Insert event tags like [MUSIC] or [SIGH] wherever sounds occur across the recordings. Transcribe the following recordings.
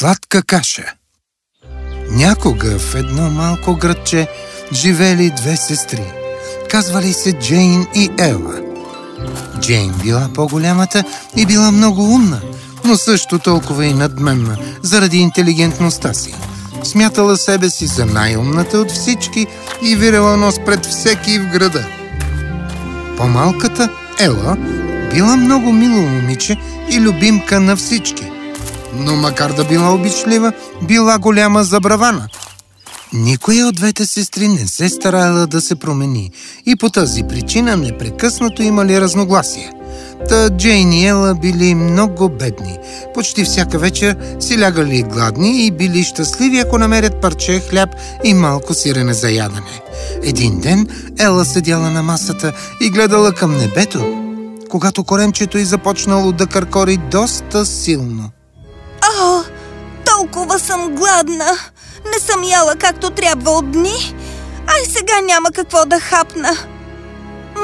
Сладка каша Някога в едно малко градче живели две сестри. Казвали се Джейн и Ела. Джейн била по-голямата и била много умна, но също толкова и надменна, заради интелигентността си. Смятала себе си за най-умната от всички и вирела нос пред всеки в града. По-малката, Ела, била много мило момиче и любимка на всички. Но макар да била обичлива, била голяма забравана. Никоя от двете сестри не се старала да се промени и по тази причина непрекъснато имали разногласия. Та Джейн и Ела били много бедни. Почти всяка вечер си лягали гладни и били щастливи, ако намерят парче хляб и малко сирене за ядене. Един ден Ела седяла на масата и гледала към небето, когато коремчето й започнало да къркори доста силно. Толкова съм гладна! Не съм яла както трябва от дни, а и сега няма какво да хапна.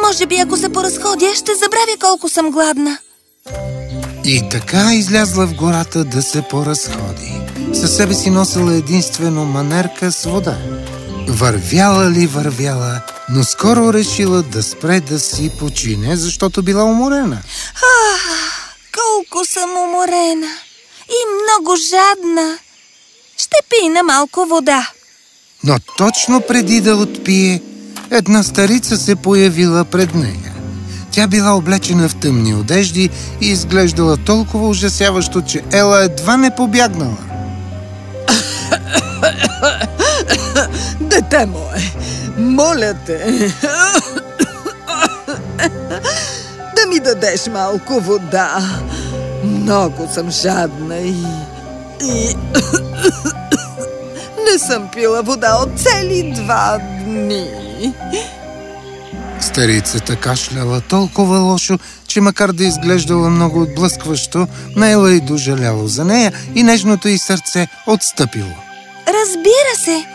Може би ако се поразходя, ще забравя колко съм гладна. И така излязла в гората да се поразходи. Със себе си носила единствено манерка с вода. Вървяла ли вървяла, но скоро решила да спре да си почине, защото била уморена. Ах, колко съм уморена и много жадна. Ще пина малко вода. Но точно преди да отпие, една старица се появила пред нея. Тя била облечена в тъмни одежди и изглеждала толкова ужасяващо, че Ела едва не побягнала. [COUGHS] Дете мое, моля те, [COUGHS] да ми дадеш малко вода. Много съм жадна и... и... Не съм пила вода от цели два дни. Старицата кашляла толкова лошо, че макар да изглеждала много отблъскващо, Найла и дожаляло за нея и нежното й сърце отстъпило. Разбира се.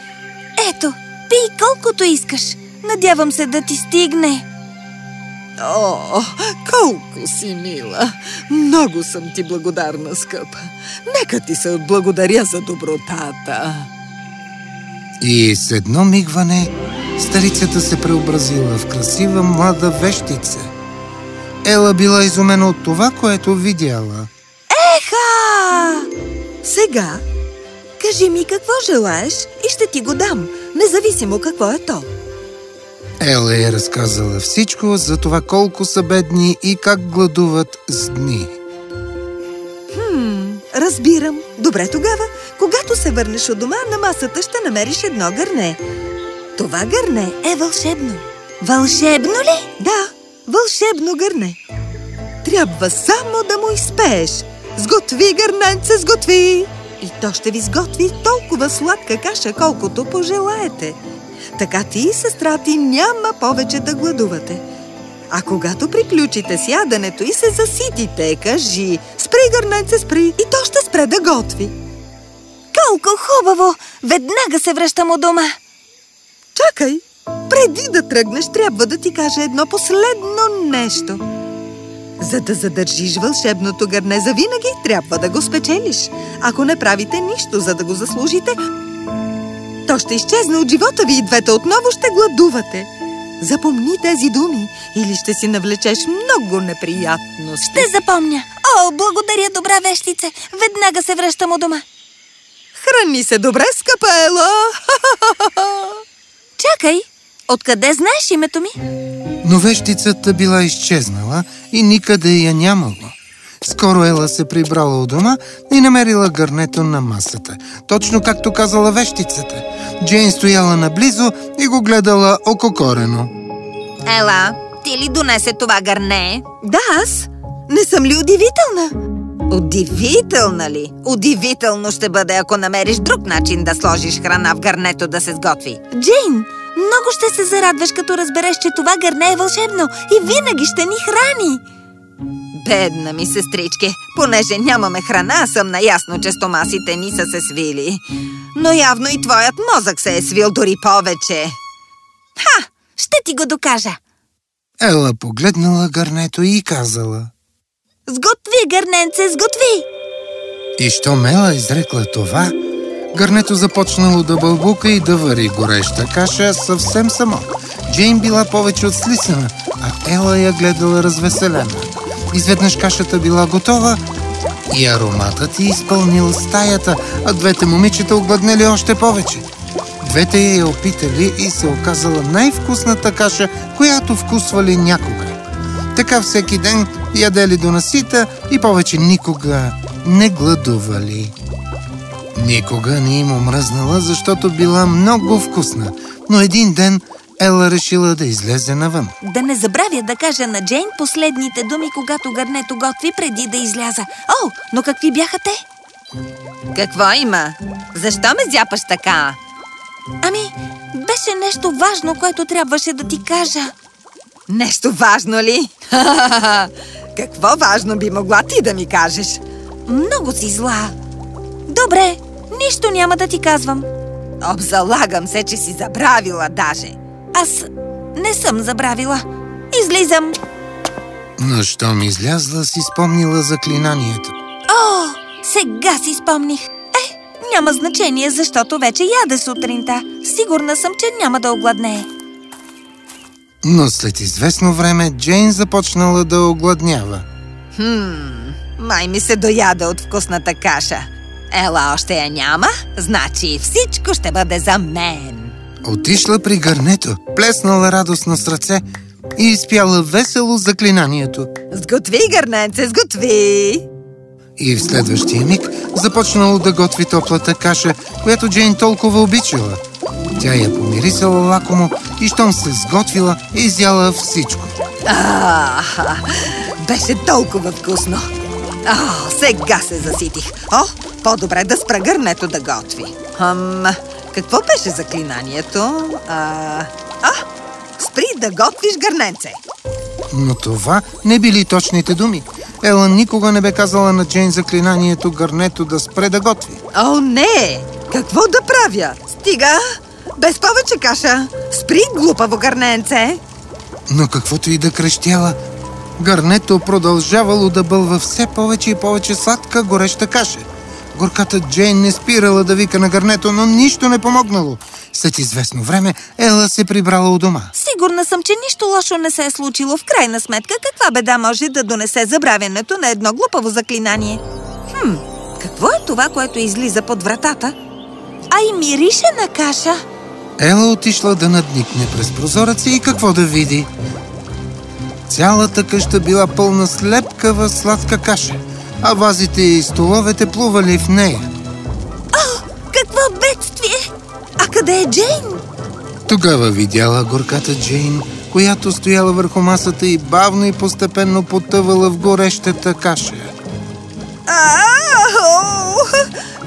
Ето, пий колкото искаш. Надявам се да ти стигне. О, колко си мила! Много съм ти благодарна, скъпа. Нека ти се отблагодаря за добротата. И с едно мигване старицата се преобразила в красива млада вещица. Ела била изумена от това, което видяла. Еха! Сега, кажи ми какво желаеш и ще ти го дам, независимо какво е то. Ела е разказала всичко за това колко са бедни и как гладуват с дни. Хм, разбирам. Добре тогава, когато се върнеш от дома, на масата ще намериш едно гърне. Това гърне е вълшебно. Вълшебно ли? Да, вълшебно гърне. Трябва само да му изпееш. Сготви, гърненце, сготви! И то ще ви сготви толкова сладка каша, колкото пожелаете. Така ти и сестра ти няма повече да гладувате. А когато приключите с яденето и се заситите, кажи Спри, гърненце, спри! И то ще спре да готви. Колко хубаво! Веднага се връщам у дома. Чакай! Преди да тръгнеш, трябва да ти кажа едно последно нещо. За да задържиш вълшебното гърне за винаги, трябва да го спечелиш. Ако не правите нищо, за да го заслужите, то ще изчезне от живота ви и двете отново ще гладувате. Запомни тези думи или ще си навлечеш много неприятности. Ще запомня. О, благодаря, добра вещице. Веднага се връщам у дома. Храни се добре, скъпа Ела! [LAUGHS] Чакай, откъде знаеш името ми? Но вещицата била изчезнала и никъде я нямало. Скоро Ела се прибрала у дома и намерила гърнето на масата. Точно както казала вещицата. Джейн стояла наблизо и го гледала ококорено. Ела, ти ли донесе това гърне? Да, аз. Не съм ли удивителна? Удивителна ли? Удивително ще бъде, ако намериш друг начин да сложиш храна в гърнето да се сготви. Джейн, много ще се зарадваш, като разбереш, че това гърне е вълшебно и винаги ще ни храни. Бедна ми сестрички, понеже нямаме храна, съм наясно, че стомасите ни са се свили. Но явно и твоят мозък се е свил дори повече. Ха! Ще ти го докажа. Ела погледнала гърнето и казала. Сготви, гърненце, сготви! И що Мела изрекла това, гърнето започнало да бълбука и да вари гореща каша съвсем само. Джейн била повече от слисана, а Ела я гледала развеселена. Изведнъж кашата била готова и ароматът й изпълнил стаята, а двете момичета огладнели още повече. Двете я опитали и се оказала най-вкусната каша, която вкусвали някога. Така всеки ден ядели до насита и повече никога не гладували. Никога не им омръзнала, защото била много вкусна, но един ден Ела решила да излезе навън. Да не забравя да кажа на Джейн последните думи, когато гърнето готви преди да изляза. О, но какви бяха те? Какво има? Защо ме зяпаш така? Ами, беше нещо важно, което трябваше да ти кажа. Нещо важно ли? [LAUGHS] Какво важно би могла ти да ми кажеш? Много си зла. Добре, нищо няма да ти казвам. Обзалагам се, че си забравила даже. Аз не съм забравила. Излизам. Но щом излязла, си спомнила заклинанието. О, сега си спомних. Е, няма значение, защото вече яде сутринта. Сигурна съм, че няма да огладнее. Но след известно време Джейн започнала да огладнява. Хм, май ми се дояда от вкусната каша. Ела още я няма, значи всичко ще бъде за мен. Отишла при гърнето, плеснала радостно с ръце и изпяла весело заклинанието. Сготви, гърненце, сготви! И в следващия миг започнало да готви топлата каша, която Джейн толкова обичала. Тя я помирисала лакомо и щом се сготвила, изяла всичко. А, беше толкова вкусно. А, сега се заситих. О, по-добре да спра гърнето да готви. Хм, какво беше заклинанието? А, а, спри да готвиш гърненце. Но това не били точните думи. Ела никога не бе казала на Джейн заклинанието гърнето да спре да готви. О, не! Какво да правя? Стига! Без повече каша! Спри, глупаво гърненце! Но каквото и да крещяла, гърнето продължавало да бълва все повече и повече сладка гореща каша. Горката Джейн не спирала да вика на гърнето, но нищо не помогнало. След известно време Ела се прибрала у дома. Сигурна съм, че нищо лошо не се е случило. В крайна сметка, каква беда може да донесе забравянето на едно глупаво заклинание? Хм, какво е това, което излиза под вратата? А и мирише на каша. Ела отишла да надникне през прозореца и какво да види? Цялата къща била пълна с лепкава сладка каша, а вазите и столовете плували в нея. О, какво бедствие! А къде е Джейн? Тогава видяла горката Джейн, която стояла върху масата и бавно и постепенно потъвала в горещата каша. Ау!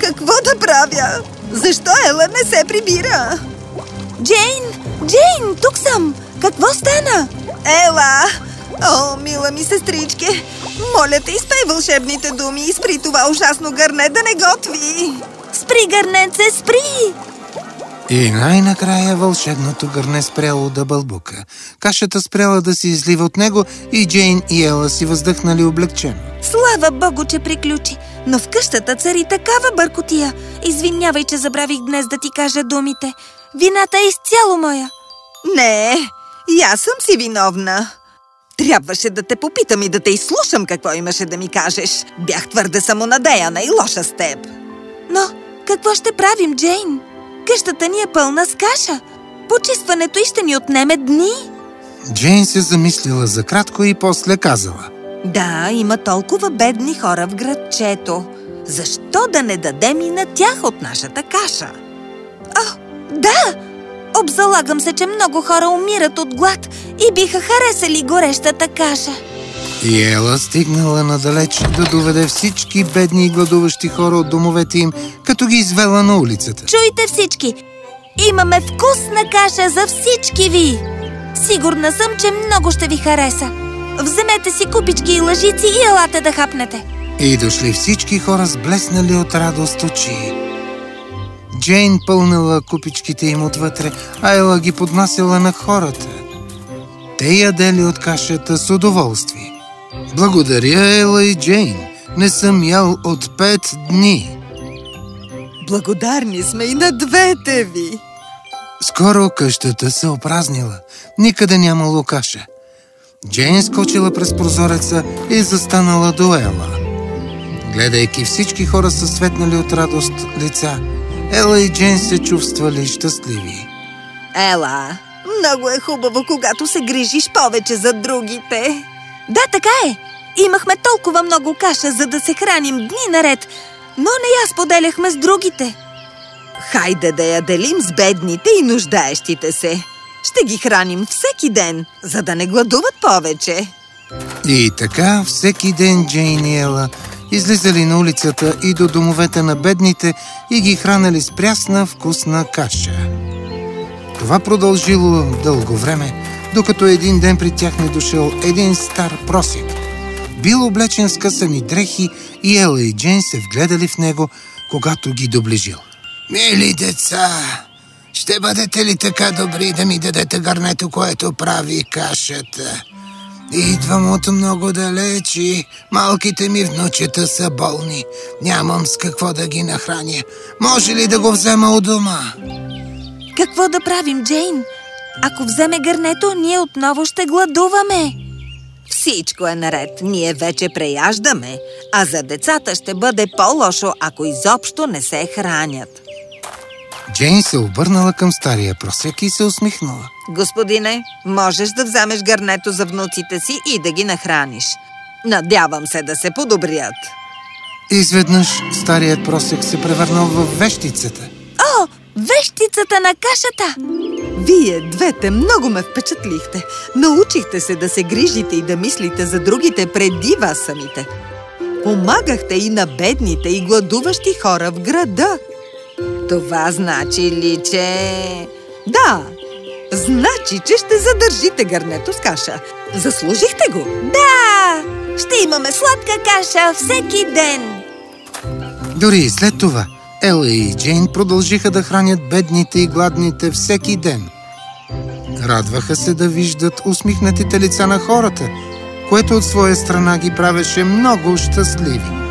Какво да правя? Защо Ела не се прибира? Джейн! Джейн, тук съм! Какво стана? Ела! О, мила ми сестричке! Моля те, изтай вълшебните думи и спри това ужасно гърне да не готви! Спри, гърненце, спри! И най-накрая вълшебното гърне спряло да бълбука. Кашата спряла да се излива от него и Джейн и Ела си въздъхнали облегчено. Слава Богу, че приключи. Но в къщата цари такава бъркотия. Извинявай, че забравих днес да ти кажа думите. Вината е изцяло моя. Не, и аз съм си виновна. Трябваше да те попитам и да те изслушам какво имаше да ми кажеш. Бях твърде самонадеяна и лоша с теб. Но какво ще правим, Джейн? Къщата ни е пълна с каша. Почистването и ще ни отнеме дни. Джейн се замислила за кратко и после казала. Да, има толкова бедни хора в градчето. Защо да не дадем и на тях от нашата каша? О, да! Обзалагам се, че много хора умират от глад и биха харесали горещата каша. И Ела стигнала надалеч да доведе всички бедни и гладуващи хора от домовете им, като ги извела на улицата. Чуйте всички! Имаме вкусна каша за всички ви! Сигурна съм, че много ще ви хареса. Вземете си купички и лъжици и елате да хапнете. И дошли всички хора с блеснали от радост очи. Джейн пълнала купичките им отвътре, а Ела ги поднасяла на хората. Те ядели от кашата с удоволствие. Благодаря, Ела и Джейн. Не съм ял от пет дни. Благодарни сме и на двете ви. Скоро къщата се опразнила. Никъде нямало каша. Джейн скочила през прозореца и застанала до Ела. Гледайки всички хора със светнали от радост лица, Ела и Джейн се чувствали щастливи. Ела, много е хубаво, когато се грижиш повече за другите. Да, така е. Имахме толкова много каша, за да се храним дни наред, но не я споделяхме с другите. Хайде да я делим с бедните и нуждаещите се. Ще ги храним всеки ден, за да не гладуват повече. И така всеки ден Джейн и Ела излизали на улицата и до домовете на бедните и ги хранали с прясна вкусна каша. Това продължило дълго време, докато един ден при тях не дошъл един стар просик. Бил облечен с късани дрехи и Ела и Джейн се вгледали в него, когато ги доближил. Мили деца, ще бъдете ли така добри да ми дадете гарнето, което прави кашата? Идвам от много далечи. Малките ми внучета са болни. Нямам с какво да ги нахраня. Може ли да го взема от дома? Какво да правим, Джейн? Ако вземе гърнето, ние отново ще гладуваме. Всичко е наред. Ние вече преяждаме, а за децата ще бъде по-лошо, ако изобщо не се хранят. Джейн се обърнала към стария просек и се усмихнала. Господине, можеш да вземеш гърнето за внуците си и да ги нахраниш. Надявам се да се подобрят. Изведнъж старият просек се превърнал в вещицата. О, вещицата на кашата! Вие двете много ме впечатлихте. Научихте се да се грижите и да мислите за другите преди вас самите. Помагахте и на бедните и гладуващи хора в града. Това значи ли, че... Да, значи, че ще задържите гърнето с каша. Заслужихте го. Да! Ще имаме сладка каша всеки ден! Дори и след това, Ела и Джейн продължиха да хранят бедните и гладните всеки ден. Радваха се да виждат усмихнатите лица на хората, което от своя страна ги правеше много щастливи.